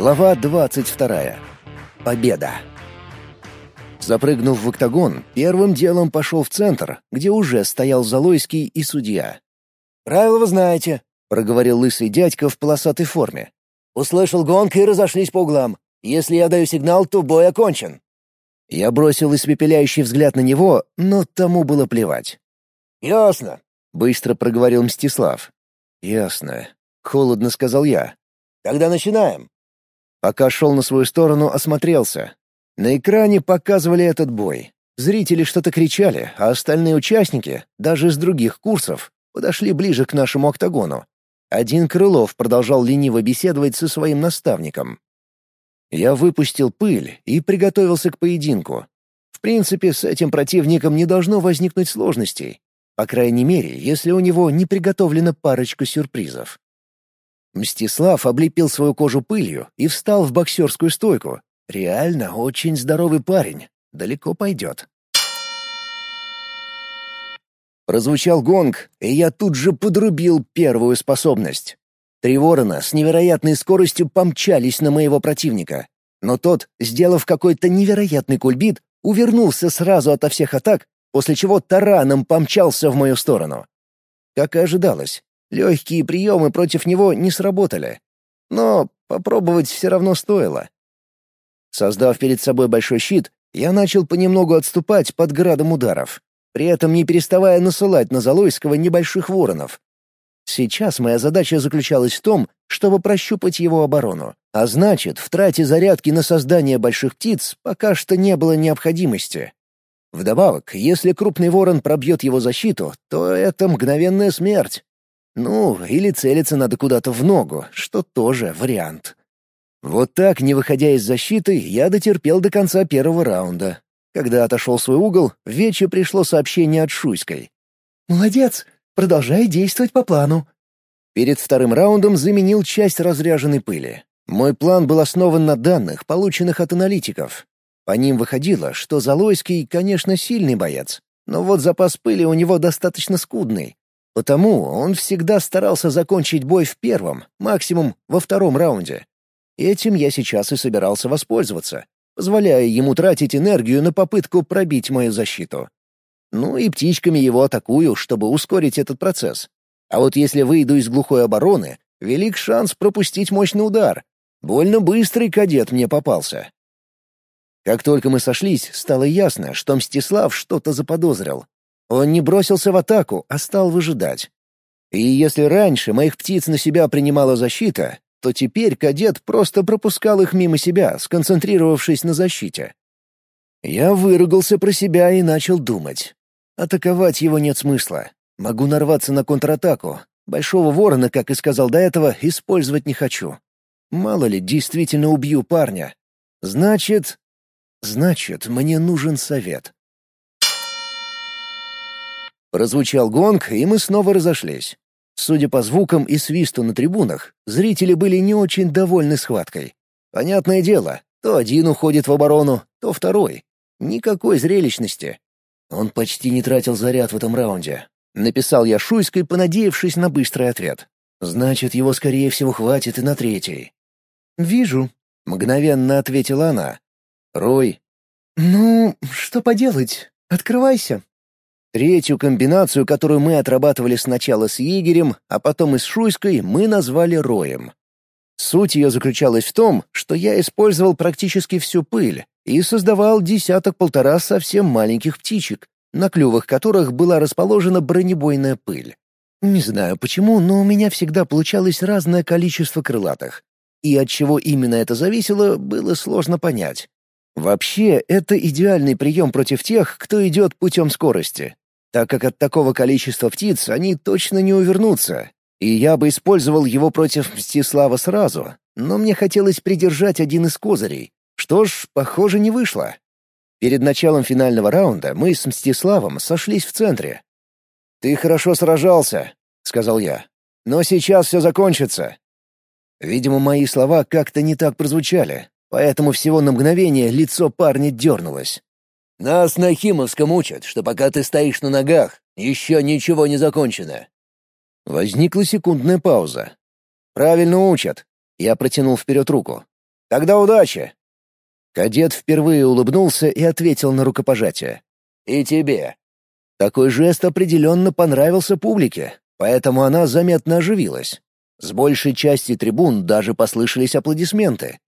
Глава 22. Победа. Запрыгнув в октагон, первым делом пошел в центр, где уже стоял Залойский и судья. «Правила вы знаете», — проговорил лысый дядька в полосатой форме. «Услышал гонг и разошлись по углам. Если я даю сигнал, то бой окончен». Я бросил испепеляющий взгляд на него, но тому было плевать. «Ясно», — быстро проговорил Мстислав. «Ясно», — холодно сказал я. «Тогда начинаем». Пока шел на свою сторону, осмотрелся. На экране показывали этот бой. Зрители что-то кричали, а остальные участники, даже из других курсов, подошли ближе к нашему октагону. Один Крылов продолжал лениво беседовать со своим наставником. Я выпустил пыль и приготовился к поединку. В принципе, с этим противником не должно возникнуть сложностей. По крайней мере, если у него не приготовлена парочка сюрпризов. Мстислав облепил свою кожу пылью и встал в боксерскую стойку. Реально очень здоровый парень. Далеко пойдет. Прозвучал гонг, и я тут же подрубил первую способность. Три ворона с невероятной скоростью помчались на моего противника. Но тот, сделав какой-то невероятный кульбит, увернулся сразу ото всех атак, после чего тараном помчался в мою сторону. Как и ожидалось, Легкие приемы против него не сработали. Но попробовать все равно стоило. Создав перед собой большой щит, я начал понемногу отступать под градом ударов, при этом не переставая насылать на Залойского небольших воронов. Сейчас моя задача заключалась в том, чтобы прощупать его оборону, а значит, в трате зарядки на создание больших птиц пока что не было необходимости. Вдобавок, если крупный ворон пробьет его защиту, то это мгновенная смерть. Ну, или целиться надо куда-то в ногу, что тоже вариант. Вот так, не выходя из защиты, я дотерпел до конца первого раунда. Когда отошел в свой угол, в вече пришло сообщение от Шуйской. «Молодец! Продолжай действовать по плану». Перед вторым раундом заменил часть разряженной пыли. Мой план был основан на данных, полученных от аналитиков. По ним выходило, что Залойский, конечно, сильный боец, но вот запас пыли у него достаточно скудный, Потому он всегда старался закончить бой в первом, максимум во втором раунде. Этим я сейчас и собирался воспользоваться, позволяя ему тратить энергию на попытку пробить мою защиту. Ну и птичками его атакую, чтобы ускорить этот процесс. А вот если выйду из глухой обороны, велик шанс пропустить мощный удар. Больно быстрый кадет мне попался. Как только мы сошлись, стало ясно, что Мстислав что-то заподозрил, он не бросился в атаку, а стал выжидать. И если раньше моих птиц на себя принимала защита, то теперь кадет просто пропускал их мимо себя, сконцентрировавшись на защите. Я выругался про себя и начал думать. Атаковать его нет смысла. Могу нарваться на контратаку. Большого ворона, как и сказал до этого, использовать не хочу. Мало ли, действительно убью парня. Значит... Значит, мне нужен совет. Прозвучал гонг, и мы снова разошлись. Судя по звукам и свисту на трибунах, зрители были не очень довольны схваткой. Понятное дело, то один уходит в оборону, то второй. Никакой зрелищности. Он почти не тратил заряд в этом раунде. Написал я Шуйской, понадеявшись на быстрый ответ. Значит, его, скорее всего, хватит и на третий. «Вижу», — мгновенно ответила она. «Рой». «Ну, что поделать? Открывайся». Третью комбинацию, которую мы отрабатывали сначала с егерем, а потом и с Шуйской, мы назвали роем. Суть ее заключалась в том, что я использовал практически всю пыль и создавал десяток-полтора совсем маленьких птичек, на клювах которых была расположена бронебойная пыль. Не знаю почему, но у меня всегда получалось разное количество крылатых. И от чего именно это зависело, было сложно понять. Вообще, это идеальный прием против тех, кто идет путем скорости так как от такого количества птиц они точно не увернутся, и я бы использовал его против Мстислава сразу, но мне хотелось придержать один из козырей. Что ж, похоже, не вышло. Перед началом финального раунда мы с Мстиславом сошлись в центре. «Ты хорошо сражался», — сказал я. «Но сейчас все закончится». Видимо, мои слова как-то не так прозвучали, поэтому всего на мгновение лицо парня дернулось. Нас на Химовском учат, что пока ты стоишь на ногах, еще ничего не закончено». Возникла секундная пауза. «Правильно учат». Я протянул вперед руку. Тогда удачи!» Кадет впервые улыбнулся и ответил на рукопожатие. «И тебе». Такой жест определенно понравился публике, поэтому она заметно оживилась. С большей части трибун даже послышались аплодисменты.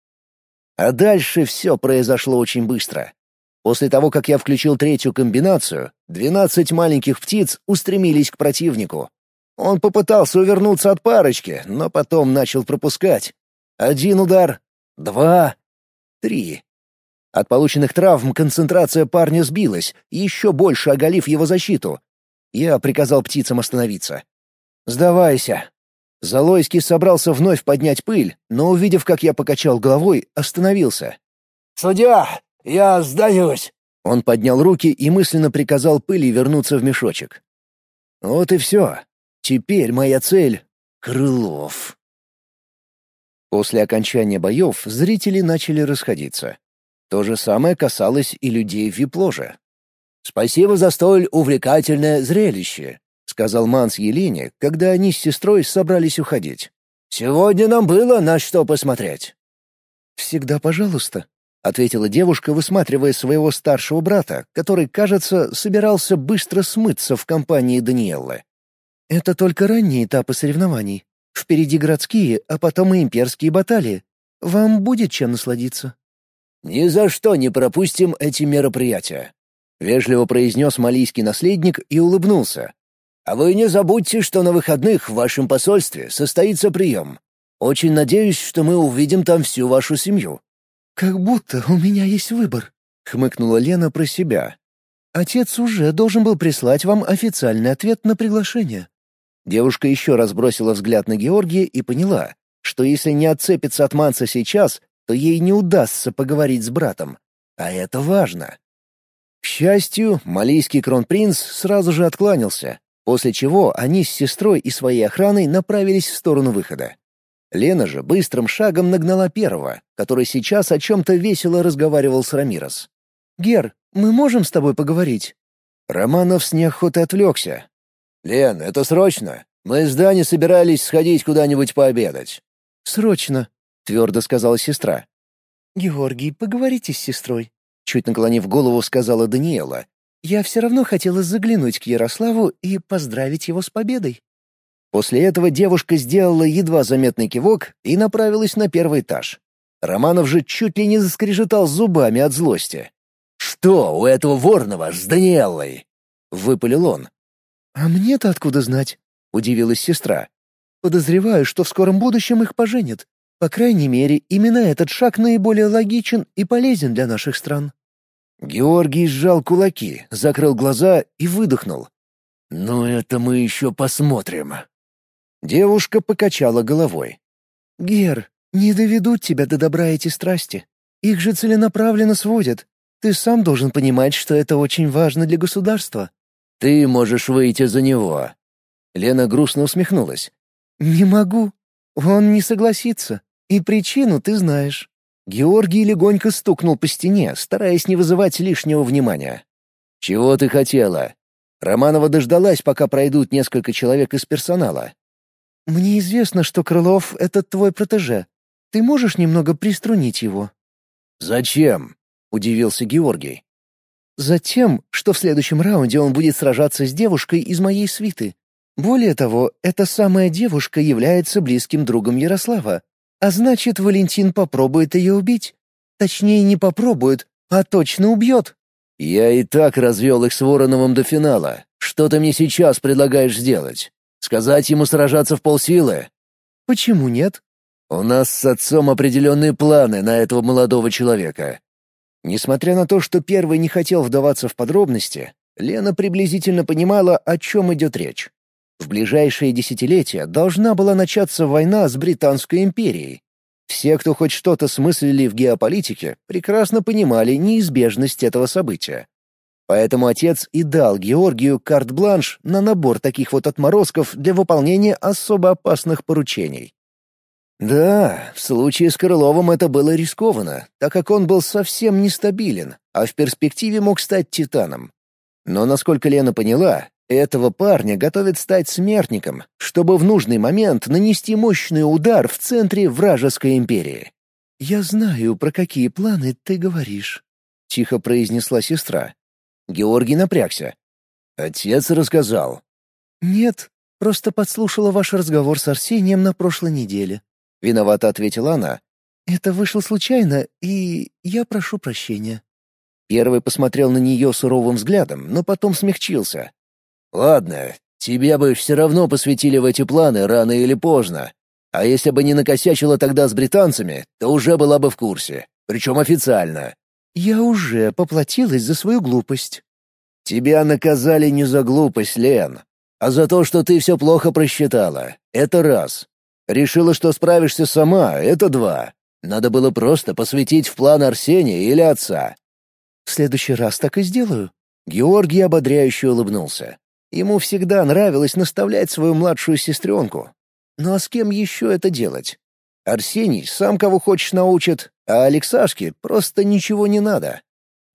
А дальше все произошло очень быстро. После того, как я включил третью комбинацию, двенадцать маленьких птиц устремились к противнику. Он попытался увернуться от парочки, но потом начал пропускать. Один удар, два, три. От полученных травм концентрация парня сбилась, еще больше оголив его защиту. Я приказал птицам остановиться. «Сдавайся». Залойский собрался вновь поднять пыль, но, увидев, как я покачал головой, остановился. «Судья, я сдаюсь!» Он поднял руки и мысленно приказал пыли вернуться в мешочек. Вот и все. Теперь моя цель — Крылов. После окончания боев зрители начали расходиться. То же самое касалось и людей в вип-ложе. «Спасибо за столь увлекательное зрелище», — сказал Манс Елене, когда они с сестрой собрались уходить. «Сегодня нам было на что посмотреть». «Всегда пожалуйста», — ответила девушка, высматривая своего старшего брата, который, кажется, собирался быстро смыться в компании Даниэллы. «Это только ранние этапы соревнований. Впереди городские, а потом и имперские баталии. Вам будет чем насладиться». «Ни за что не пропустим эти мероприятия», — вежливо произнес малийский наследник и улыбнулся. «А вы не забудьте, что на выходных в вашем посольстве состоится прием. Очень надеюсь, что мы увидим там всю вашу семью. «Как будто у меня есть выбор», — хмыкнула Лена про себя. «Отец уже должен был прислать вам официальный ответ на приглашение». Девушка еще раз бросила взгляд на Георгия и поняла, что если не отцепится от Манса сейчас, то ей не удастся поговорить с братом. А это важно. К счастью, малийский кронпринц сразу же откланялся, после чего они с сестрой и своей охраной направились в сторону выхода. Лена же быстрым шагом нагнала первого, который сейчас о чем-то весело разговаривал с Рамирос. «Гер, мы можем с тобой поговорить?» Романов с неохотой отвлекся. «Лен, это срочно. Мы с Дани собирались сходить куда-нибудь пообедать». «Срочно», — твердо сказала сестра. «Георгий, поговорите с сестрой», — чуть наклонив голову, сказала Даниэла. «Я все равно хотела заглянуть к Ярославу и поздравить его с победой». После этого девушка сделала едва заметный кивок и направилась на первый этаж. Романов же чуть ли не заскрежетал зубами от злости. «Что у этого Ворнова с Даниэллой?» — выпалил он. «А мне-то откуда знать?» — удивилась сестра. «Подозреваю, что в скором будущем их поженят. По крайней мере, именно этот шаг наиболее логичен и полезен для наших стран». Георгий сжал кулаки, закрыл глаза и выдохнул. «Ну это мы еще посмотрим». Девушка покачала головой. «Гер, не доведут тебя до добра эти страсти. Их же целенаправленно сводят. Ты сам должен понимать, что это очень важно для государства». «Ты можешь выйти за него». Лена грустно усмехнулась. «Не могу. Он не согласится. И причину ты знаешь». Георгий легонько стукнул по стене, стараясь не вызывать лишнего внимания. «Чего ты хотела?» Романова дождалась, пока пройдут несколько человек из персонала, «Мне известно, что Крылов — это твой протеже. Ты можешь немного приструнить его?» «Зачем?» — удивился Георгий. «Затем, что в следующем раунде он будет сражаться с девушкой из моей свиты. Более того, эта самая девушка является близким другом Ярослава. А значит, Валентин попробует ее убить. Точнее, не попробует, а точно убьет». «Я и так развел их с Вороновым до финала. Что ты мне сейчас предлагаешь сделать?» Сказать ему сражаться в полсилы? Почему нет? У нас с отцом определенные планы на этого молодого человека. Несмотря на то, что первый не хотел вдаваться в подробности, Лена приблизительно понимала, о чем идет речь. В ближайшие десятилетия должна была начаться война с Британской империей. Все, кто хоть что-то смыслили в геополитике, прекрасно понимали неизбежность этого события. Поэтому отец и дал Георгию карт-бланш на набор таких вот отморозков для выполнения особо опасных поручений. Да, в случае с Крыловым это было рискованно, так как он был совсем нестабилен, а в перспективе мог стать титаном. Но, насколько Лена поняла, этого парня готовят стать смертником, чтобы в нужный момент нанести мощный удар в центре вражеской империи. «Я знаю, про какие планы ты говоришь», — тихо произнесла сестра. Георгий напрягся. «Отец рассказал». «Нет, просто подслушала ваш разговор с Арсением на прошлой неделе», — виновато ответила она. «Это вышло случайно, и я прошу прощения». Первый посмотрел на нее суровым взглядом, но потом смягчился. «Ладно, тебя бы все равно посвятили в эти планы рано или поздно. А если бы не накосячила тогда с британцами, то уже была бы в курсе. Причем официально». «Я уже поплатилась за свою глупость». «Тебя наказали не за глупость, Лен, а за то, что ты все плохо просчитала. Это раз. Решила, что справишься сама, это два. Надо было просто посвятить в план Арсения или отца. В следующий раз так и сделаю». Георгий ободряюще улыбнулся. Ему всегда нравилось наставлять свою младшую сестренку. Ну а с кем еще это делать? Арсений сам кого хочешь научит, а Алексашке просто ничего не надо.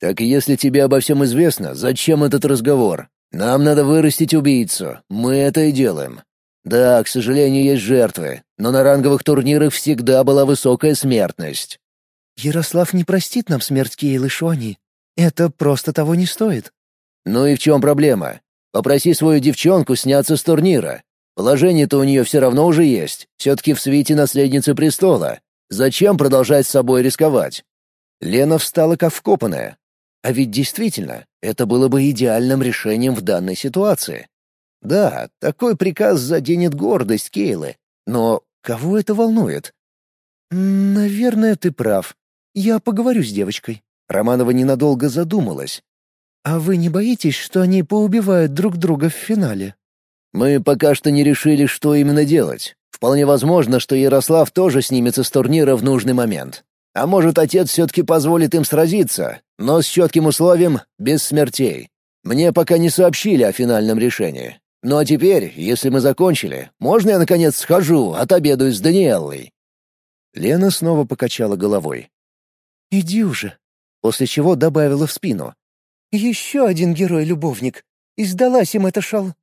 Так если тебе обо всем известно, зачем этот разговор? Нам надо вырастить убийцу, мы это и делаем. Да, к сожалению, есть жертвы, но на ранговых турнирах всегда была высокая смертность. Ярослав не простит нам смерть Кейлы Шуани. Это просто того не стоит. Ну и в чем проблема? Попроси свою девчонку сняться с турнира. Положение-то у нее все равно уже есть. Все-таки в свете наследницы престола. Зачем продолжать с собой рисковать? Лена встала как вкопанная. А ведь действительно, это было бы идеальным решением в данной ситуации. Да, такой приказ заденет гордость Кейлы. Но кого это волнует? «Наверное, ты прав. Я поговорю с девочкой». Романова ненадолго задумалась. «А вы не боитесь, что они поубивают друг друга в финале?» «Мы пока что не решили, что именно делать. Вполне возможно, что Ярослав тоже снимется с турнира в нужный момент. А может, отец все-таки позволит им сразиться, но с четким условием — без смертей. Мне пока не сообщили о финальном решении. Ну а теперь, если мы закончили, можно я, наконец, схожу, отобедаю с Даниэллой?» Лена снова покачала головой. «Иди уже», после чего добавила в спину. «Еще один герой-любовник. И сдалась им эта шал...»